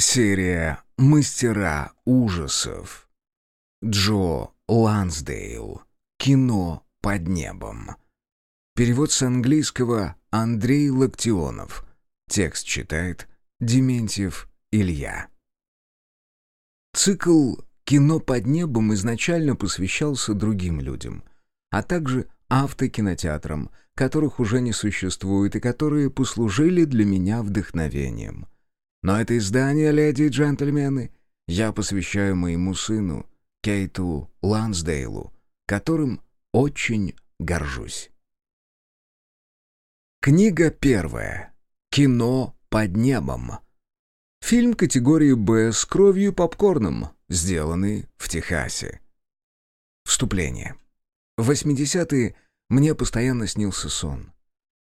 Серия «Мастера ужасов». Джо Лансдейл. Кино под небом. Перевод с английского Андрей Локтионов. Текст читает Дементьев Илья. Цикл «Кино под небом» изначально посвящался другим людям, а также автокинотеатрам, которых уже не существует и которые послужили для меня вдохновением – но это издание, леди и джентльмены, я посвящаю моему сыну, Кейту Лансдейлу, которым очень горжусь. Книга первая. Кино под небом. Фильм категории «Б» с кровью и попкорном, сделанный в Техасе. Вступление. В 80-е мне постоянно снился сон.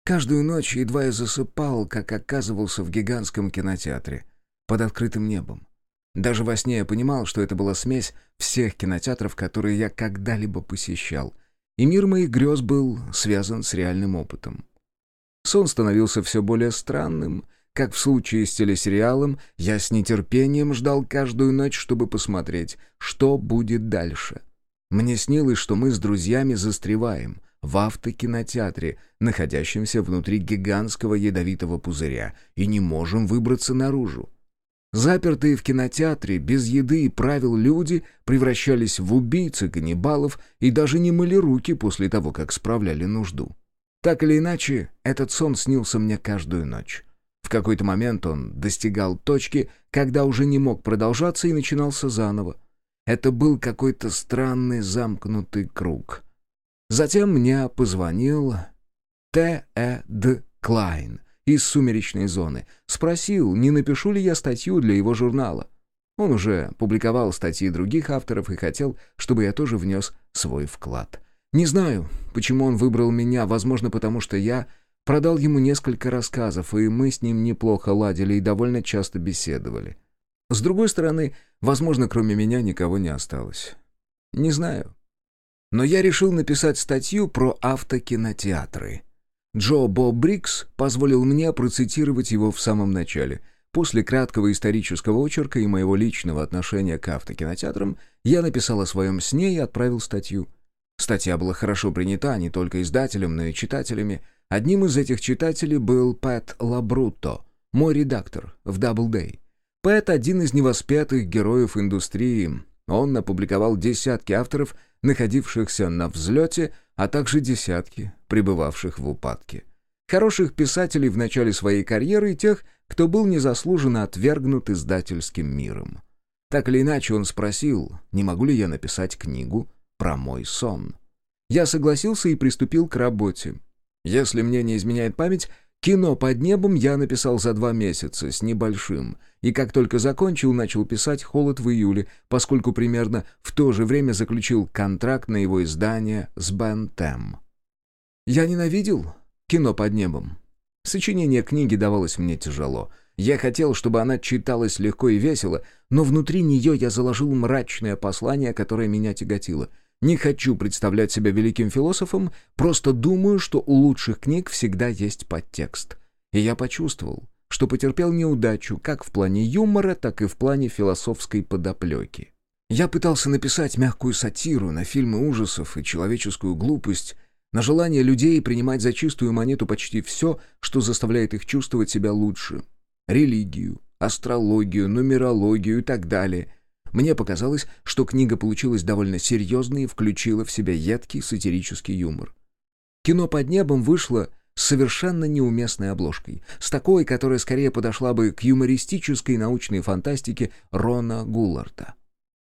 Каждую ночь едва я засыпал, как оказывался в гигантском кинотеатре, под открытым небом. Даже во сне я понимал, что это была смесь всех кинотеатров, которые я когда-либо посещал, и мир моих грез был связан с реальным опытом. Сон становился все более странным, как в случае с телесериалом, я с нетерпением ждал каждую ночь, чтобы посмотреть, что будет дальше. Мне снилось, что мы с друзьями застреваем — в автокинотеатре, находящемся внутри гигантского ядовитого пузыря, и не можем выбраться наружу. Запертые в кинотеатре, без еды и правил люди превращались в убийцы, каннибалов и даже не мыли руки после того, как справляли нужду. Так или иначе, этот сон снился мне каждую ночь. В какой-то момент он достигал точки, когда уже не мог продолжаться и начинался заново. Это был какой-то странный замкнутый круг — Затем мне позвонил Т.Э. Д. Клайн из «Сумеречной зоны». Спросил, не напишу ли я статью для его журнала. Он уже публиковал статьи других авторов и хотел, чтобы я тоже внес свой вклад. Не знаю, почему он выбрал меня, возможно, потому что я продал ему несколько рассказов, и мы с ним неплохо ладили и довольно часто беседовали. С другой стороны, возможно, кроме меня никого не осталось. Не знаю. Но я решил написать статью про автокинотеатры. Джо Бо Брикс позволил мне процитировать его в самом начале. После краткого исторического очерка и моего личного отношения к автокинотеатрам я написал о своем сне и отправил статью. Статья была хорошо принята не только издателем, но и читателями. Одним из этих читателей был Пэт Лабрутто, мой редактор в Doubleday. Пэт — один из невоспетых героев индустрии. Он опубликовал десятки авторов — находившихся на взлете, а также десятки, пребывавших в упадке. Хороших писателей в начале своей карьеры и тех, кто был незаслуженно отвергнут издательским миром. Так или иначе он спросил, не могу ли я написать книгу про мой сон. Я согласился и приступил к работе. Если мне не изменяет память, Кино под небом я написал за два месяца с небольшим, и как только закончил, начал писать «Холод в июле», поскольку примерно в то же время заключил контракт на его издание с Бентем. Я ненавидел кино под небом. Сочинение книги давалось мне тяжело. Я хотел, чтобы она читалась легко и весело, но внутри нее я заложил мрачное послание, которое меня тяготило — не хочу представлять себя великим философом, просто думаю, что у лучших книг всегда есть подтекст. И я почувствовал, что потерпел неудачу как в плане юмора, так и в плане философской подоплеки. Я пытался написать мягкую сатиру на фильмы ужасов и человеческую глупость, на желание людей принимать за чистую монету почти все, что заставляет их чувствовать себя лучше. Религию, астрологию, нумерологию и так далее — мне показалось, что книга получилась довольно серьезной и включила в себя едкий сатирический юмор. Кино под небом вышло с совершенно неуместной обложкой, с такой, которая скорее подошла бы к юмористической научной фантастике Рона Гулларта.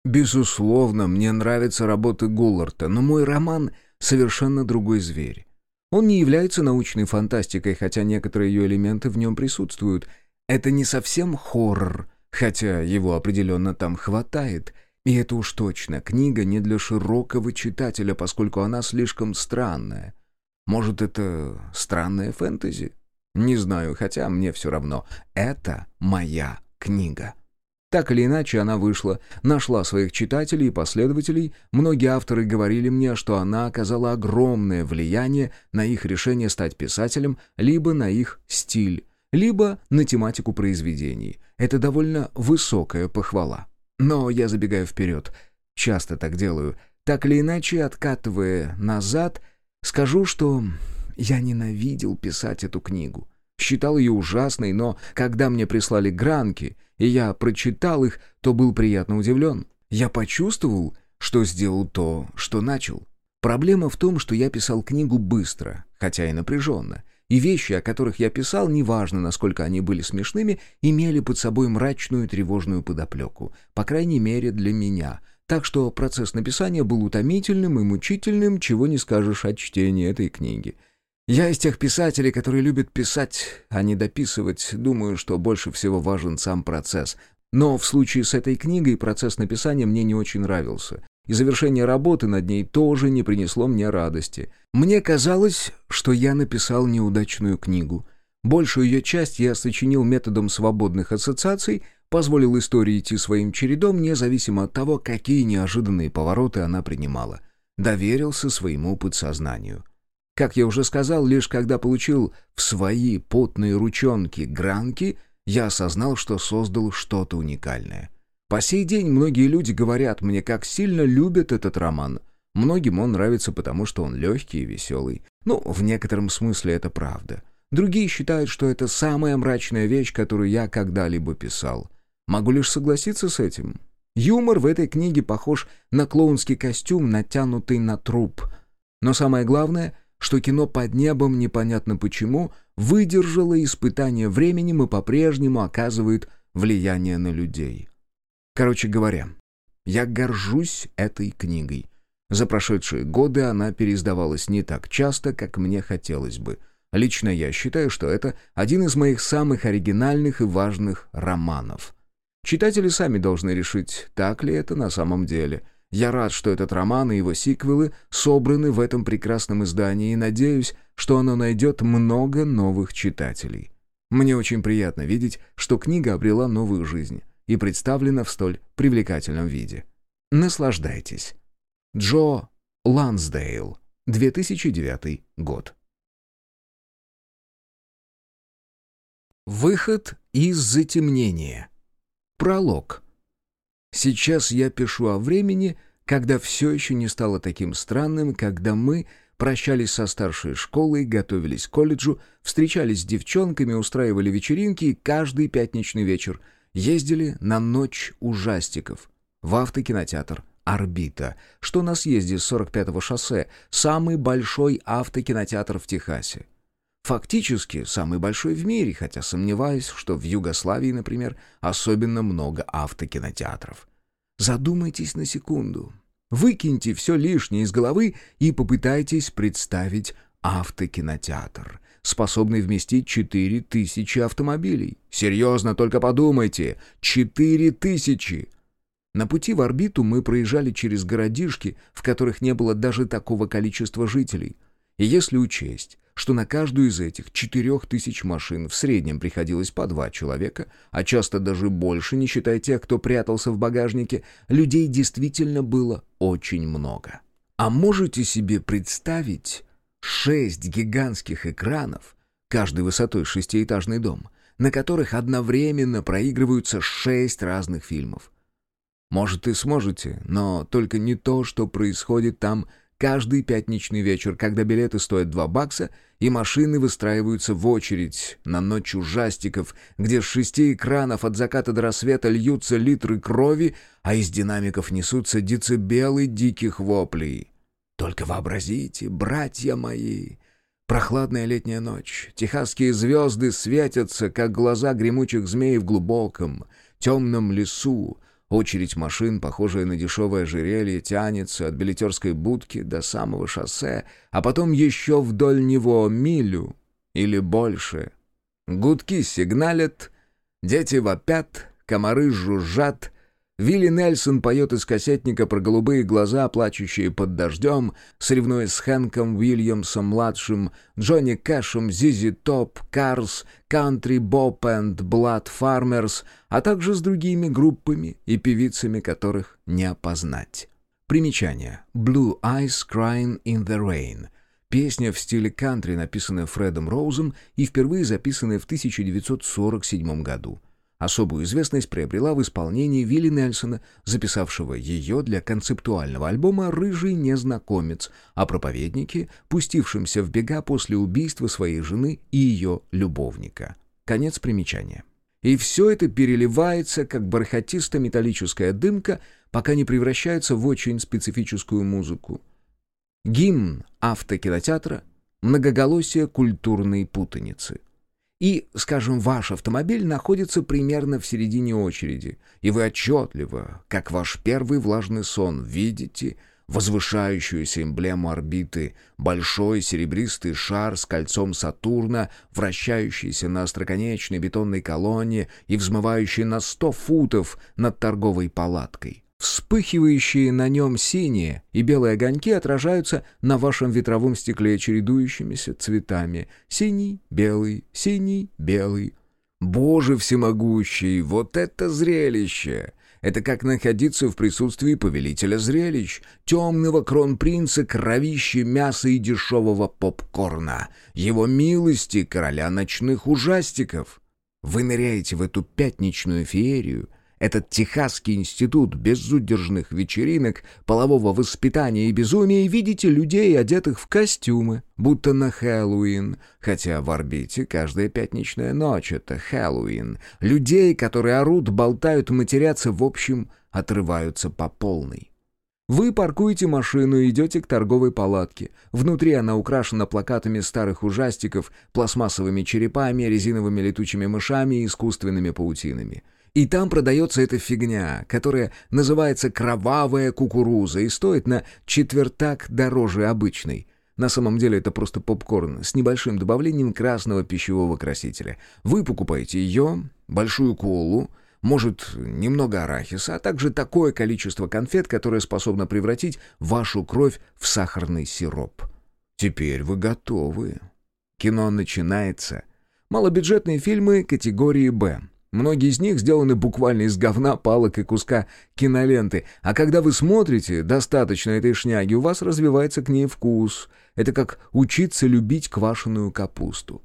Безусловно, мне нравятся работы Гулларта, но мой роман — совершенно другой зверь. Он не является научной фантастикой, хотя некоторые ее элементы в нем присутствуют. Это не совсем хоррор — Хотя его определенно там хватает. И это уж точно книга не для широкого читателя, поскольку она слишком странная. Может, это странная фэнтези? Не знаю, хотя мне все равно. Это моя книга. Так или иначе, она вышла, нашла своих читателей и последователей. Многие авторы говорили мне, что она оказала огромное влияние на их решение стать писателем, либо на их стиль, либо на тематику произведений. Это довольно высокая похвала. Но я забегаю вперед. Часто так делаю. Так или иначе, откатывая назад, скажу, что я ненавидел писать эту книгу. Считал ее ужасной, но когда мне прислали гранки, и я прочитал их, то был приятно удивлен. Я почувствовал, что сделал то, что начал. Проблема в том, что я писал книгу быстро, хотя и напряженно, и вещи, о которых я писал, неважно, насколько они были смешными, имели под собой мрачную тревожную подоплеку, по крайней мере для меня, так что процесс написания был утомительным и мучительным, чего не скажешь о чтении этой книги — я из тех писателей, которые любят писать, а не дописывать, думаю, что больше всего важен сам процесс. Но в случае с этой книгой процесс написания мне не очень нравился. И завершение работы над ней тоже не принесло мне радости. Мне казалось, что я написал неудачную книгу. Большую ее часть я сочинил методом свободных ассоциаций, позволил истории идти своим чередом, независимо от того, какие неожиданные повороты она принимала. Доверился своему подсознанию. Как я уже сказал, лишь когда получил в свои потные ручонки гранки, я осознал, что создал что-то уникальное. По сей день многие люди говорят мне, как сильно любят этот роман. Многим он нравится потому, что он легкий и веселый. Ну, в некотором смысле это правда. Другие считают, что это самая мрачная вещь, которую я когда-либо писал. Могу лишь согласиться с этим. Юмор в этой книге похож на клоунский костюм, натянутый на труп. Но самое главное — что кино под небом, непонятно почему, выдержало испытание временем и по-прежнему оказывает влияние на людей. Короче говоря, я горжусь этой книгой. За прошедшие годы она переиздавалась не так часто, как мне хотелось бы. Лично я считаю, что это один из моих самых оригинальных и важных романов. Читатели сами должны решить, так ли это на самом деле – я рад, что этот роман и его сиквелы собраны в этом прекрасном издании и надеюсь, что оно найдет много новых читателей. Мне очень приятно видеть, что книга обрела новую жизнь и представлена в столь привлекательном виде. Наслаждайтесь. Джо Лансдейл, 2009 год. Выход из затемнения. Пролог. Сейчас я пишу о времени, когда все еще не стало таким странным, когда мы прощались со старшей школой, готовились к колледжу, встречались с девчонками, устраивали вечеринки и каждый пятничный вечер ездили на ночь ужастиков в автокинотеатр «Орбита», что на съезде с 45-го шоссе, самый большой автокинотеатр в Техасе. Фактически самый большой в мире, хотя сомневаюсь, что в Югославии, например, особенно много автокинотеатров. Задумайтесь на секунду. Выкиньте все лишнее из головы и попытайтесь представить автокинотеатр, способный вместить 4000 автомобилей. Серьезно, только подумайте, 4000! На пути в орбиту мы проезжали через городишки, в которых не было даже такого количества жителей. И если учесть, что на каждую из этих четырех тысяч машин в среднем приходилось по два человека, а часто даже больше, не считая тех, кто прятался в багажнике, людей действительно было очень много. А можете себе представить шесть гигантских экранов, каждый высотой шестиэтажный дом, на которых одновременно проигрываются шесть разных фильмов? Может, и сможете, но только не то, что происходит там Каждый пятничный вечер, когда билеты стоят 2 бакса, и машины выстраиваются в очередь на ночь ужастиков, где с шести экранов от заката до рассвета льются литры крови, а из динамиков несутся децибелы диких воплей. Только вообразите, братья мои! Прохладная летняя ночь, техасские звезды светятся, как глаза гремучих змей в глубоком, темном лесу, Очередь машин, похожая на дешевое ожерелье, тянется от билетерской будки до самого шоссе, а потом еще вдоль него милю или больше. Гудки сигналят, дети вопят, комары жужжат — Вилли Нельсон поет из кассетника про голубые глаза, плачущие под дождем, соревнуясь с Хэнком Уильямсом-младшим, Джонни Кэшем, Зизи Топ, Карс, Кантри Боб энд Блад Фармерс, а также с другими группами и певицами, которых не опознать. Примечание. Blue Eyes Crying in the Rain. Песня в стиле кантри, написанная Фредом Роузом и впервые записанная в 1947 году. Особую известность приобрела в исполнении Вилли Нельсона, записавшего ее для концептуального альбома «Рыжий незнакомец» о проповеднике, пустившемся в бега после убийства своей жены и ее любовника. Конец примечания. И все это переливается, как бархатисто-металлическая дымка, пока не превращается в очень специфическую музыку. Гимн автокинотеатра, многоголосие культурной путаницы. И, скажем, ваш автомобиль находится примерно в середине очереди, и вы отчетливо, как ваш первый влажный сон, видите возвышающуюся эмблему орбиты, большой серебристый шар с кольцом Сатурна, вращающийся на остроконечной бетонной колонне и взмывающий на сто футов над торговой палаткой. Вспыхивающие на нем синие и белые огоньки отражаются на вашем ветровом стекле чередующимися цветами. Синий, белый, синий, белый. Боже всемогущий, вот это зрелище! Это как находиться в присутствии повелителя зрелищ, темного кронпринца, кровищи мяса и дешевого попкорна, его милости, короля ночных ужастиков. Вы ныряете в эту пятничную феерию — этот Техасский институт безудержных вечеринок, полового воспитания и безумия, видите людей, одетых в костюмы, будто на Хэллоуин, хотя в орбите каждая пятничная ночь — это Хэллоуин. Людей, которые орут, болтают, матерятся, в общем, отрываются по полной. Вы паркуете машину и идете к торговой палатке. Внутри она украшена плакатами старых ужастиков, пластмассовыми черепами, резиновыми летучими мышами и искусственными паутинами. И там продается эта фигня, которая называется «кровавая кукуруза» и стоит на четвертак дороже обычной. На самом деле это просто попкорн с небольшим добавлением красного пищевого красителя. Вы покупаете ее, большую колу, может, немного арахиса, а также такое количество конфет, которое способно превратить вашу кровь в сахарный сироп. Теперь вы готовы. Кино начинается. Малобюджетные фильмы категории «Б». Многие из них сделаны буквально из говна, палок и куска киноленты. А когда вы смотрите достаточно этой шняги, у вас развивается к ней вкус. Это как учиться любить квашеную капусту.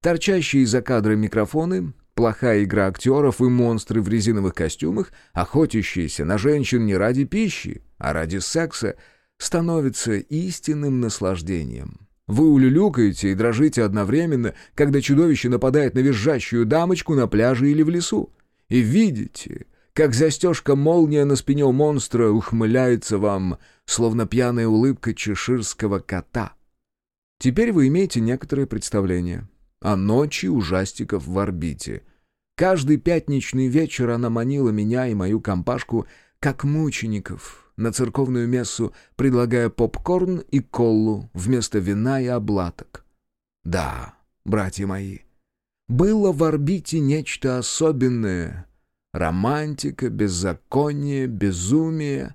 Торчащие из-за кадра микрофоны, плохая игра актеров и монстры в резиновых костюмах, охотящиеся на женщин не ради пищи, а ради секса, становятся истинным наслаждением. Вы улюлюкаете и дрожите одновременно, когда чудовище нападает на визжащую дамочку на пляже или в лесу. И видите, как застежка молния на спине у монстра ухмыляется вам, словно пьяная улыбка чеширского кота. Теперь вы имеете некоторое представление о ночи ужастиков в орбите. Каждый пятничный вечер она манила меня и мою компашку как мучеников, на церковную мессу, предлагая попкорн и колу вместо вина и облаток. Да, братья мои, было в орбите нечто особенное. Романтика, беззаконие, безумие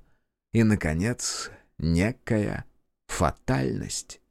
и, наконец, некая фатальность.